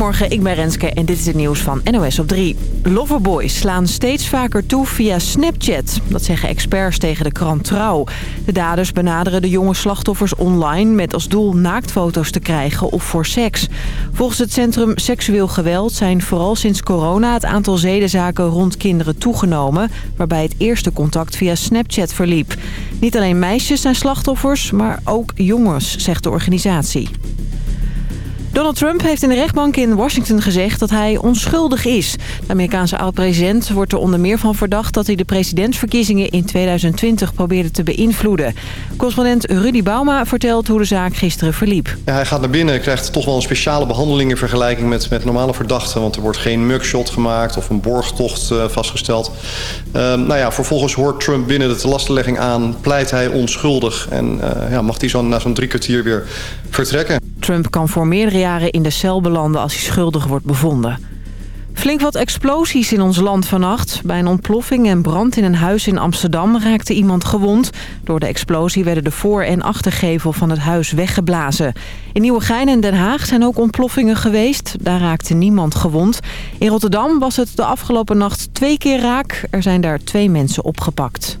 Goedemorgen, ik ben Renske en dit is het nieuws van NOS op 3. Loverboys slaan steeds vaker toe via Snapchat. Dat zeggen experts tegen de krant Trouw. De daders benaderen de jonge slachtoffers online... met als doel naaktfoto's te krijgen of voor seks. Volgens het Centrum Seksueel Geweld zijn vooral sinds corona... het aantal zedenzaken rond kinderen toegenomen... waarbij het eerste contact via Snapchat verliep. Niet alleen meisjes zijn slachtoffers, maar ook jongens, zegt de organisatie. Donald Trump heeft in de rechtbank in Washington gezegd dat hij onschuldig is. De Amerikaanse oud-president wordt er onder meer van verdacht... dat hij de presidentsverkiezingen in 2020 probeerde te beïnvloeden. Correspondent Rudy Bauma vertelt hoe de zaak gisteren verliep. Hij gaat naar binnen en krijgt toch wel een speciale behandeling... in vergelijking met, met normale verdachten. Want er wordt geen mugshot gemaakt of een borgtocht uh, vastgesteld. Uh, nou ja, vervolgens hoort Trump binnen de telastenlegging aan... pleit hij onschuldig en uh, ja, mag hij zo na zo'n drie kwartier weer vertrekken. Trump kan voor meerdere jaren in de cel belanden als hij schuldig wordt bevonden. Flink wat explosies in ons land vannacht. Bij een ontploffing en brand in een huis in Amsterdam raakte iemand gewond. Door de explosie werden de voor- en achtergevel van het huis weggeblazen. In Nieuwegein en Den Haag zijn ook ontploffingen geweest. Daar raakte niemand gewond. In Rotterdam was het de afgelopen nacht twee keer raak. Er zijn daar twee mensen opgepakt.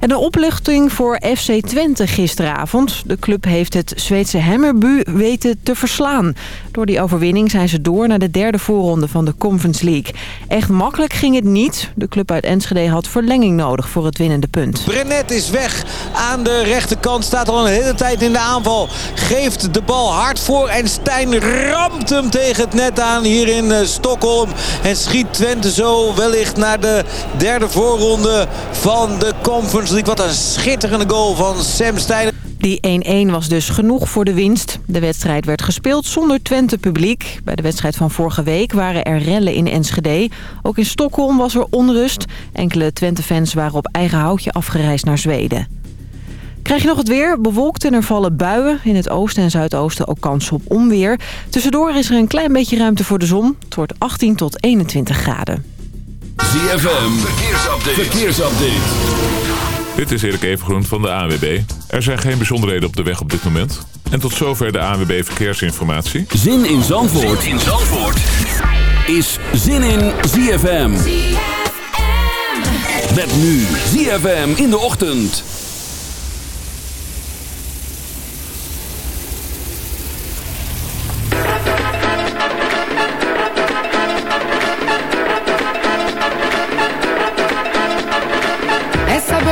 En de opluchting voor FC Twente gisteravond. De club heeft het Zweedse Hammerbu weten te verslaan. Door die overwinning zijn ze door naar de derde voorronde van de Conference League. Echt makkelijk ging het niet. De club uit Enschede had verlenging nodig voor het winnende punt. Brenet is weg aan de rechterkant. Staat al een hele tijd in de aanval. Geeft de bal hard voor. En Stijn ramt hem tegen het net aan hier in uh, Stockholm. En schiet Twente zo wellicht naar de derde voorronde van de Conference wat een schitterende goal van Sam Stein. Die 1-1 was dus genoeg voor de winst. De wedstrijd werd gespeeld zonder Twente-publiek. Bij de wedstrijd van vorige week waren er rellen in Enschede. Ook in Stockholm was er onrust. Enkele Twente-fans waren op eigen houtje afgereisd naar Zweden. Krijg je nog het weer? Bewolkt en er vallen buien. In het oosten en zuidoosten ook kans op onweer. Tussendoor is er een klein beetje ruimte voor de zon. Het wordt 18 tot 21 graden. ZFM, verkeersupdate. verkeersupdate. Dit is Erik Evengroen van de ANWB. Er zijn geen bijzonderheden op de weg op dit moment. En tot zover de ANWB Verkeersinformatie. Zin in Zandvoort, zin in Zandvoort. is Zin in ZFM. ZFM. Met nu ZFM in de ochtend.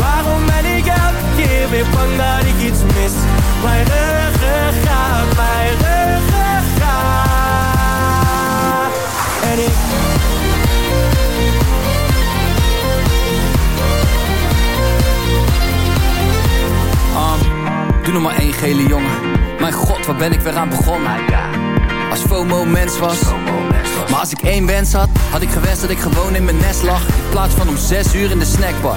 Waarom ben ik elke keer weer bang dat ik iets mis Mijn ruggengraat, mijn ruggengraat En ik Um, doe nog maar één gele jongen. Mijn god, waar ben ik weer aan begonnen? Als FOMO mens was. Maar als ik één wens had, had ik gewenst dat ik gewoon in mijn nest lag. In plaats van om zes uur in de snackbar.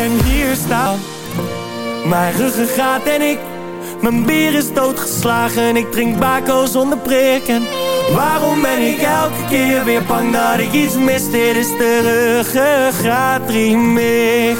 En hier staan mijn ruggengraat en ik. Mijn bier is doodgeslagen, ik drink bako zonder prikken. Waarom ben ik elke keer weer bang dat ik iets mis? Dit is de ruggengraat remix.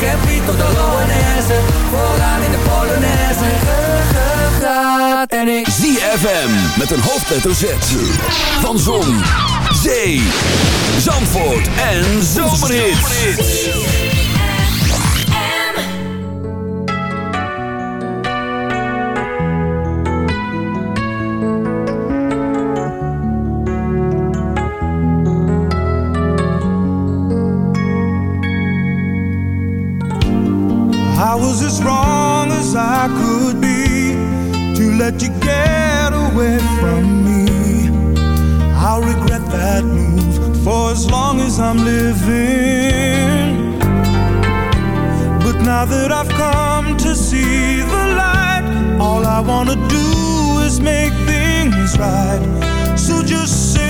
Campy tot de Loanesse. Vooraan in de Polonaise. Ruggengraat en ik. ZFM met een hoofdletter Z. Van Zon, Zee, Zandvoort en Zomerhits. You get away from me. I'll regret that move for as long as I'm living. But now that I've come to see the light, all I wanna do is make things right. So just say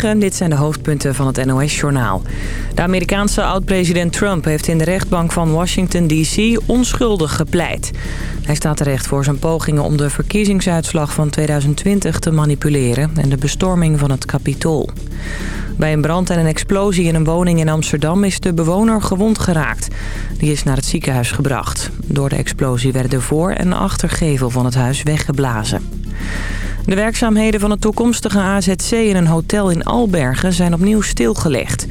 Dit zijn de hoofdpunten van het NOS-journaal. De Amerikaanse oud-president Trump heeft in de rechtbank van Washington D.C. onschuldig gepleit. Hij staat terecht voor zijn pogingen om de verkiezingsuitslag van 2020 te manipuleren... en de bestorming van het Capitool. Bij een brand en een explosie in een woning in Amsterdam is de bewoner gewond geraakt. Die is naar het ziekenhuis gebracht. Door de explosie werden de voor- en achtergevel van het huis weggeblazen. De werkzaamheden van het toekomstige AZC in een hotel in Albergen zijn opnieuw stilgelegd.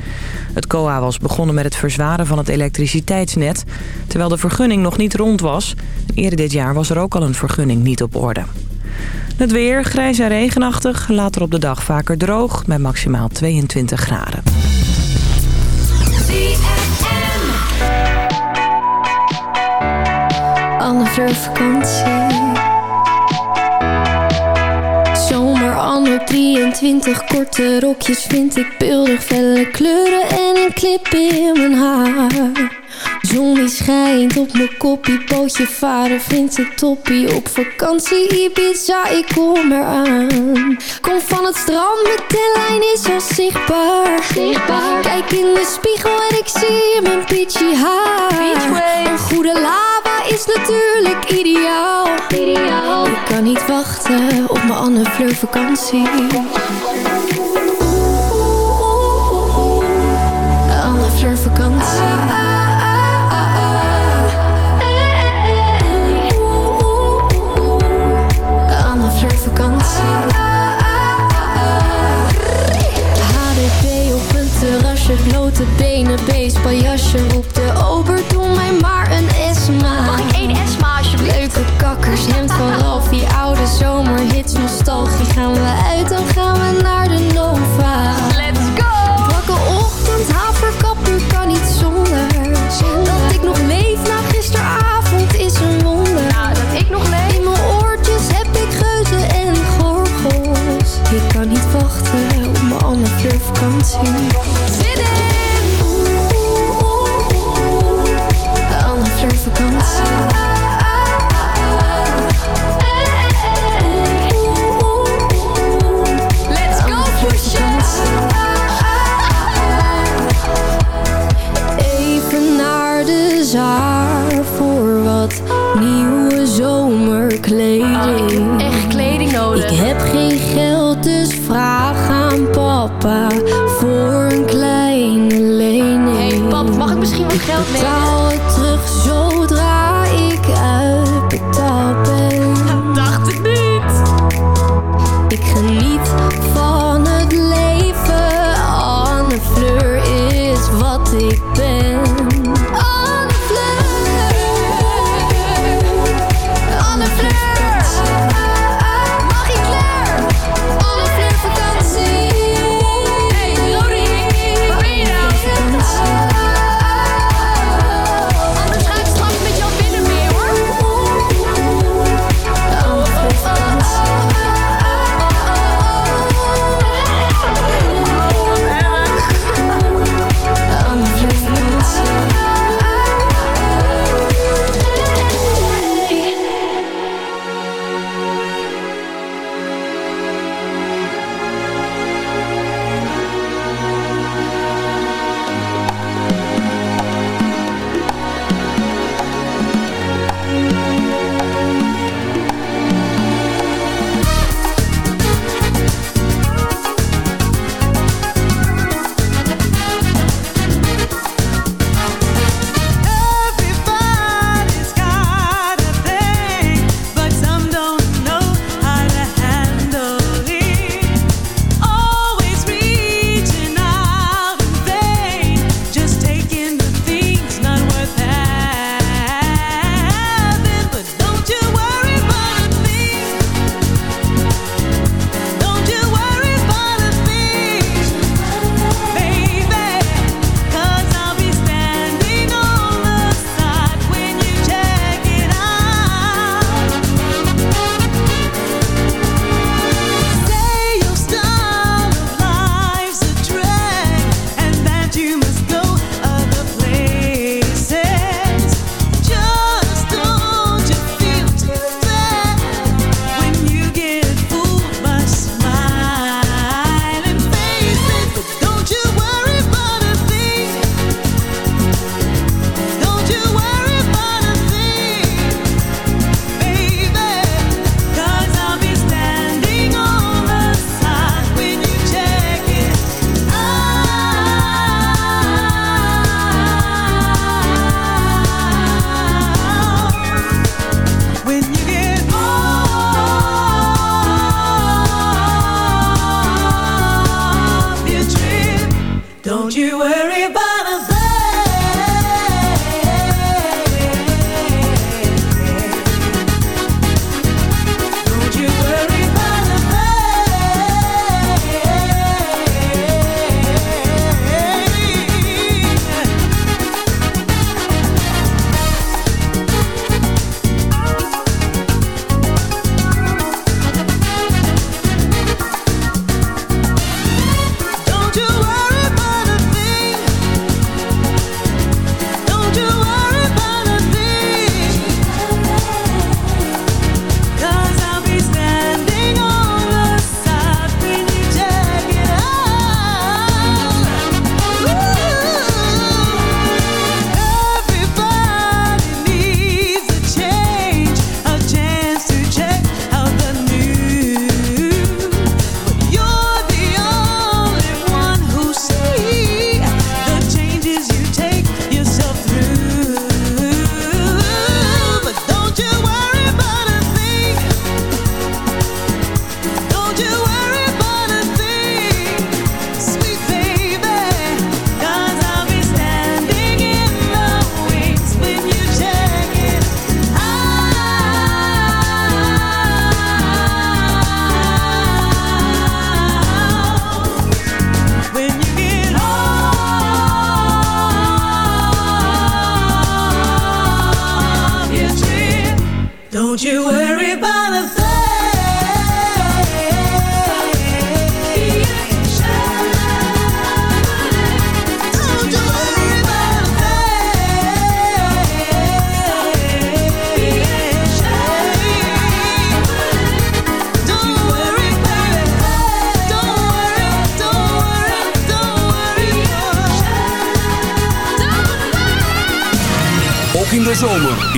Het COA was begonnen met het verzwaren van het elektriciteitsnet... terwijl de vergunning nog niet rond was. Eerder dit jaar was er ook al een vergunning niet op orde. Het weer, grijs en regenachtig, later op de dag vaker droog... met maximaal 22 graden. Fleur vakantie. Zomer anno 23, korte rokjes vind ik beeldig. Felle kleuren en een clip in mijn haar. Zon die schijnt op mijn koppie, pootje vader vindt het toppie. Op vakantie Ibiza, ik kom eraan. Kom van het strand, mijn tenlijn is al zichtbaar. Kijk in de spiegel en ik zie mijn peachy haar. Een goede lava is natuurlijk ideaal. Ik kan niet wachten op mijn Anne Fleur vakantie. Anne Fleur vakantie. Anne Fleur vakantie. HDP op een terrasje, blote benen, beestpaljasje. Roep de ober, doe mij maar een Esma. Mag Kakkers, hemd van Ralphie, oude zomerhits, nostalgie. Gaan we uit, dan gaan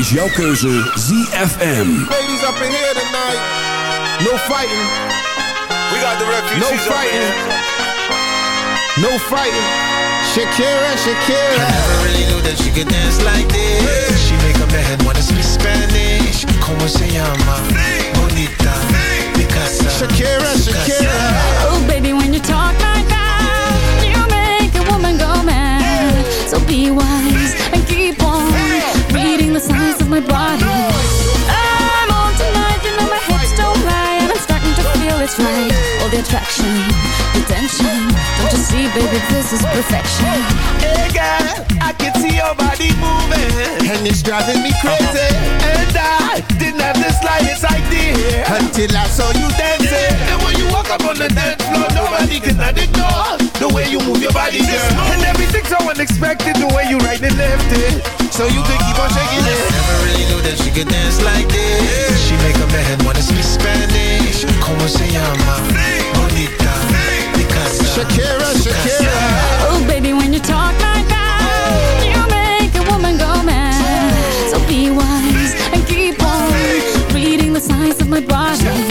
is jouw keuze ZFM. Ladies up in here tonight. No fighting. We got the refugees no fighting. No fighting. Shakira, Shakira. I never really knew that she could dance like this. She make up her head wanna speak Spanish. Como se llama? Bonita. Picasa. Shakira, Shakira. My body. I'm on tonight, you know my hips don't lie, and I'm starting to feel it's right. All the attraction, the tension. Don't you see, baby, this is perfection. Hey girl, I can see your body moving, and it's driving me crazy. And I didn't have the slightest idea until I saw you dancing. And when you walk up on the dance floor, nobody can ignore the way you move your body, girl. And everything's so unexpected, the way you right and left it. So you can keep on shaking it. Never really knew that she could dance like this. She make up her head wanna speak Spanish. Como se llama? Bonita. Picasa. Shakira, Shakira. Oh, baby, when you talk like that, oh. you make a woman go mad. So be wise and keep on reading the signs of my body.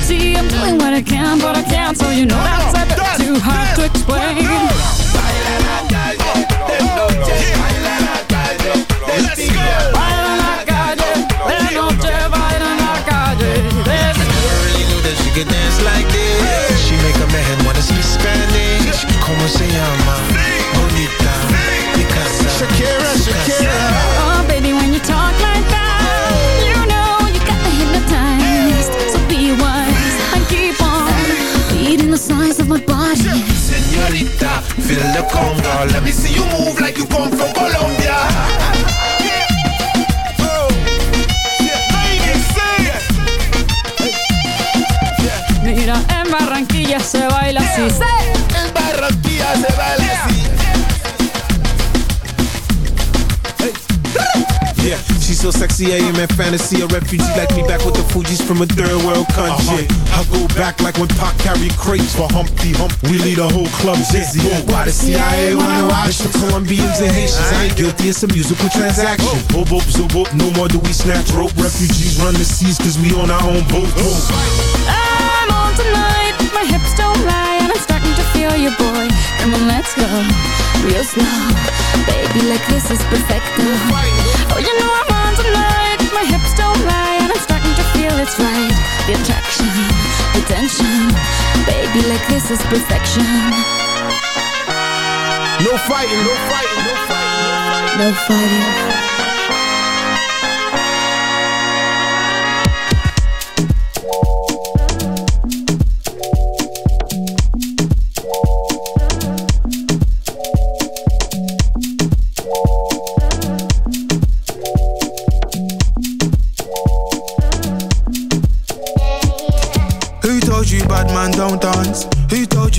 Club dizzy. Why the CIA wanna watch the Colombians and Haitians? I ain't guilty, it's a musical transaction. Boop, boop, zoop, boop, no more do we snatch rope. Refugees run the seas cause we on our own boat. I'm on tonight, my hips don't lie, and I'm starting to feel you, boy. Come on, let's go real slow, baby. Like this is perfect. Oh, you know I'm on tonight, my hips don't lie, and I'm starting to feel it's right. The attraction, the tension, baby. Like this is perfection. No fighting, no fighting, no fighting. No fighting.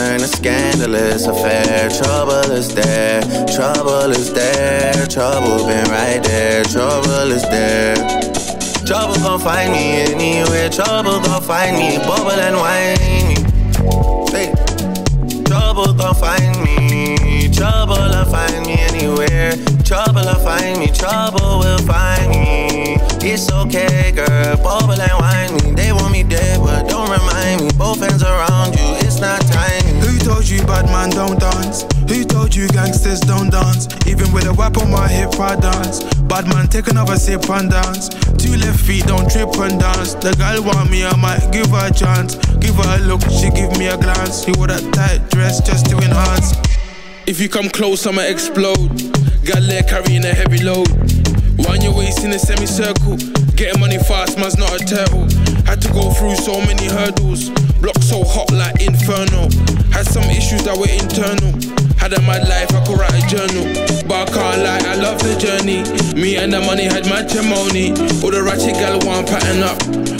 a scandalous affair. Trouble is there, trouble is there, trouble been right there, trouble is there. Trouble gon' find me anywhere, trouble gon' find me, bubble and whiny. Hey. Trouble gon' find me, trouble'll find me anywhere. Trouble'll find me, trouble will find me. You gangsters don't dance? Even with a whip on my hip, I dance. Bad man, take another sip and dance. Two left feet, don't trip and dance. The girl want me, I might give her a chance. Give her a look, she give me a glance. She wore that tight dress just to enhance. If you come close, I'ma explode. Got leg carrying a heavy load. Wind your waist in a semicircle. Getting money fast, man's not a turtle. Had to go through so many hurdles. Block so hot like inferno. Had some issues that were internal. Had a mad life, I could write a journal. But I can't lie, I love the journey. Me and the money had matrimony. All the ratchet gal want pattern up.